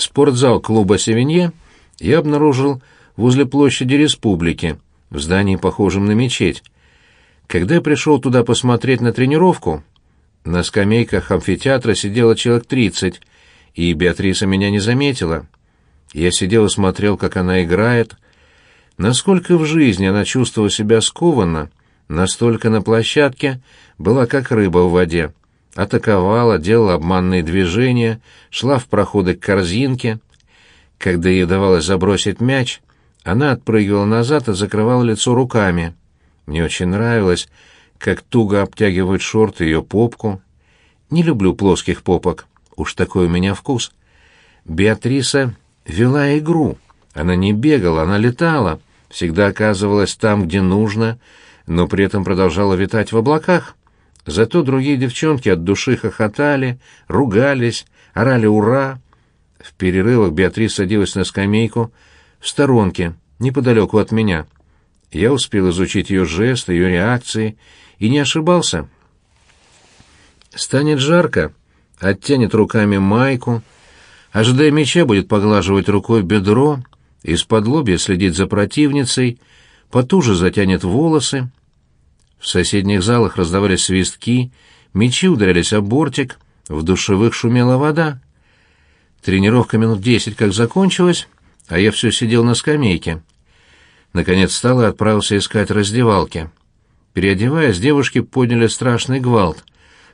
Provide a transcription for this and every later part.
Спортзал клуба «Севинье» я обнаружил возле площади Республики, в здании, похожем на мечеть. Когда я пришел туда посмотреть на тренировку, на скамейках амфитеатра сидело человек тридцать, и Беатриса меня не заметила. Я сидел и смотрел, как она играет. Насколько в жизни она чувствовала себя скованно, настолько на площадке была как рыба в воде. Атаковала, делала обманные движения, шла в проходы к корзинке. Когда ей удавалось забросить мяч, она отпрыгивала назад и закрывала лицо руками. Мне очень нравилось, как туго обтягивают шорты ее попку. Не люблю плоских попок, уж такой у меня вкус. Беатриса вела игру. Она не бегала, она летала, всегда оказывалась там, где нужно, но при этом продолжала витать в облаках. Зато другие девчонки от души хохотали, ругались, орали «Ура!». В перерывах Беатрис садилась на скамейку в сторонке, неподалеку от меня. Я успел изучить ее жесты, ее реакции, и не ошибался. Станет жарко, оттянет руками майку, ожидая мяча, будет поглаживать рукой бедро, из-под лобья следить за противницей, потуже затянет волосы. В соседних залах раздавались свистки, мячи ударялись о бортик, в душевых шумела вода. Тренировка минут десять как закончилась, а я все сидел на скамейке. Наконец встал и отправился искать раздевалки. Переодеваясь, девушки подняли страшный гвалт.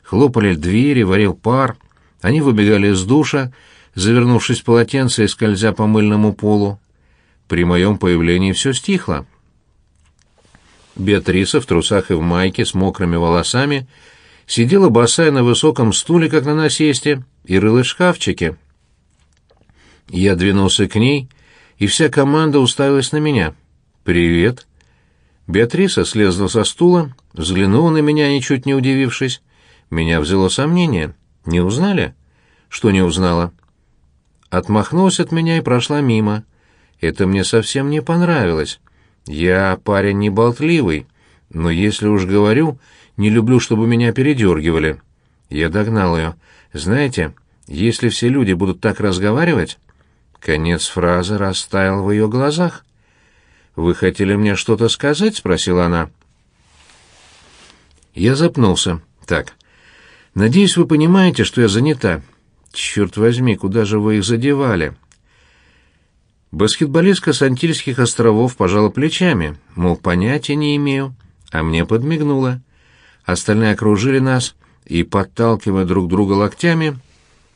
Хлопали двери, варил пар. Они выбегали из душа, завернувшись в полотенце и скользя по мыльному полу. При моем появлении все стихло. Беатриса в трусах и в майке с мокрыми волосами сидела босая на высоком стуле, как на насесте, и рылась в шкафчике. Я двинулся к ней, и вся команда уставилась на меня. «Привет». Беатриса слезла со стула, взглянула на меня, ничуть не удивившись. Меня взяло сомнение. «Не узнали?» «Что не узнала?» Отмахнулась от меня и прошла мимо. Это мне совсем не понравилось. Я парень не болтливый, но если уж говорю, не люблю, чтобы меня передергивали. Я догнал ее. Знаете, если все люди будут так разговаривать... Конец фразы растаял в ее глазах. «Вы хотели мне что-то сказать?» — спросила она. Я запнулся. «Так, надеюсь, вы понимаете, что я занята. Черт возьми, куда же вы их задевали?» Баскетболистка с Антильских островов пожала плечами, мол, понятия не имею, а мне подмигнула. Остальные окружили нас и, подталкивая друг друга локтями,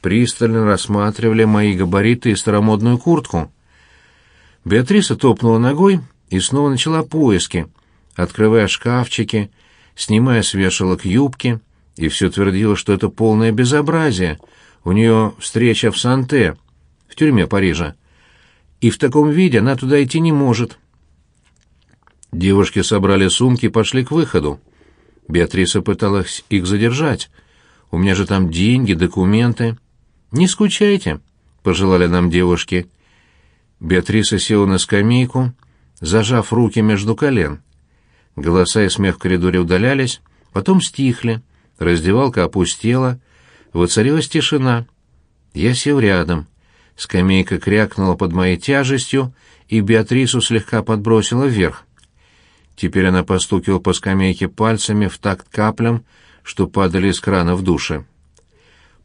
пристально рассматривали мои габариты и старомодную куртку. Беатриса топнула ногой и снова начала поиски, открывая шкафчики, снимая с вешалок юбки, и все твердила, что это полное безобразие. У нее встреча в Санте, в тюрьме Парижа и в таком виде она туда идти не может. Девушки собрали сумки и пошли к выходу. Беатриса пыталась их задержать. «У меня же там деньги, документы». «Не скучайте», — пожелали нам девушки. Беатриса села на скамейку, зажав руки между колен. Голоса и смех в коридоре удалялись, потом стихли, раздевалка опустела, воцарилась тишина. Я сел рядом — Скамейка крякнула под моей тяжестью, и Беатрису слегка подбросила вверх. Теперь она постукивала по скамейке пальцами в такт каплям, что падали из крана в душе.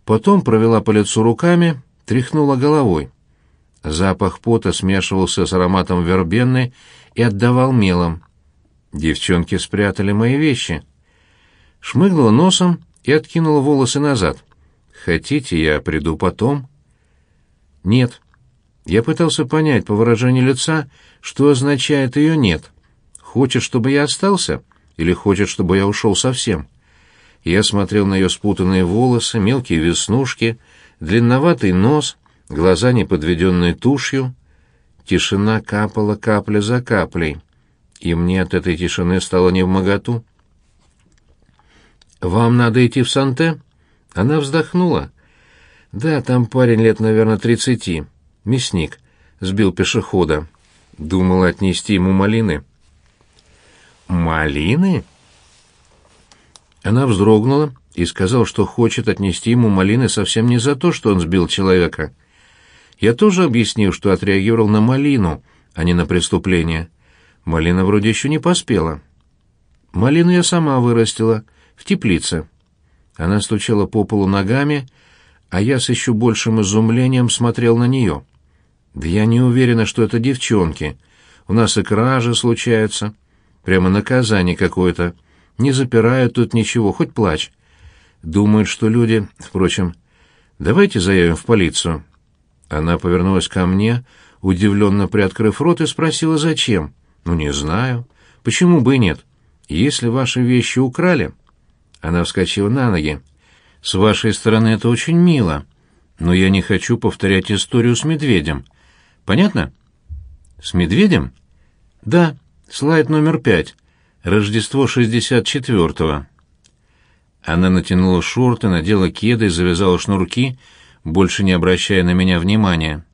Потом провела по лицу руками, тряхнула головой. Запах пота смешивался с ароматом вербены и отдавал мелом. Девчонки спрятали мои вещи. Шмыгнула носом и откинула волосы назад. «Хотите, я приду потом?» «Нет». Я пытался понять по выражению лица, что означает ее «нет». Хочет, чтобы я остался? Или хочет, чтобы я ушел совсем? Я смотрел на ее спутанные волосы, мелкие веснушки, длинноватый нос, глаза, не подведенные тушью. Тишина капала капля за каплей, и мне от этой тишины стало невмоготу. «Вам надо идти в Санте?» Она вздохнула. Да, там парень лет, наверное, тридцати. Мясник. Сбил пешехода. Думал отнести ему малины. Малины? Она вздрогнула и сказала, что хочет отнести ему малины совсем не за то, что он сбил человека. Я тоже объяснил, что отреагировал на малину, а не на преступление. Малина вроде еще не поспела. Малину я сама вырастила, в теплице. Она стучала по полу ногами, а я с еще большим изумлением смотрел на нее. Да я не уверена, что это девчонки. У нас и кражи случаются. Прямо наказание какое-то. Не запирают тут ничего, хоть плачь. Думают, что люди... Впрочем, давайте заявим в полицию. Она повернулась ко мне, удивленно приоткрыв рот, и спросила, зачем. Ну, не знаю. Почему бы и нет? Если ваши вещи украли... Она вскочила на ноги. С вашей стороны это очень мило, но я не хочу повторять историю с медведем. Понятно? С медведем? Да, слайд номер пять. Рождество 64-го. Она натянула шорты, надела кеды и завязала шнурки, больше не обращая на меня внимания.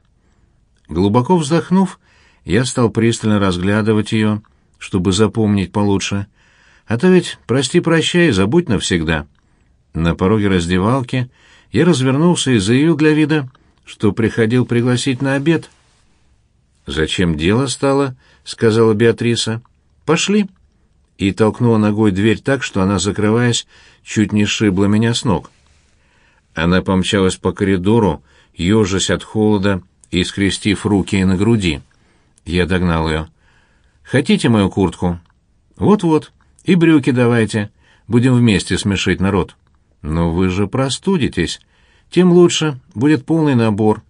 Глубоко вздохнув, я стал пристально разглядывать ее, чтобы запомнить получше. А то ведь прости-прощай, забудь навсегда. На пороге раздевалки я развернулся и заявил для вида, что приходил пригласить на обед. «Зачем дело стало?» — сказала Беатриса. «Пошли» и толкнула ногой дверь так, что она, закрываясь, чуть не сшибла меня с ног. Она помчалась по коридору, ежась от холода и скрестив руки на груди. Я догнал ее. «Хотите мою куртку?» «Вот-вот. И брюки давайте. Будем вместе смешить народ». «Но вы же простудитесь. Тем лучше. Будет полный набор.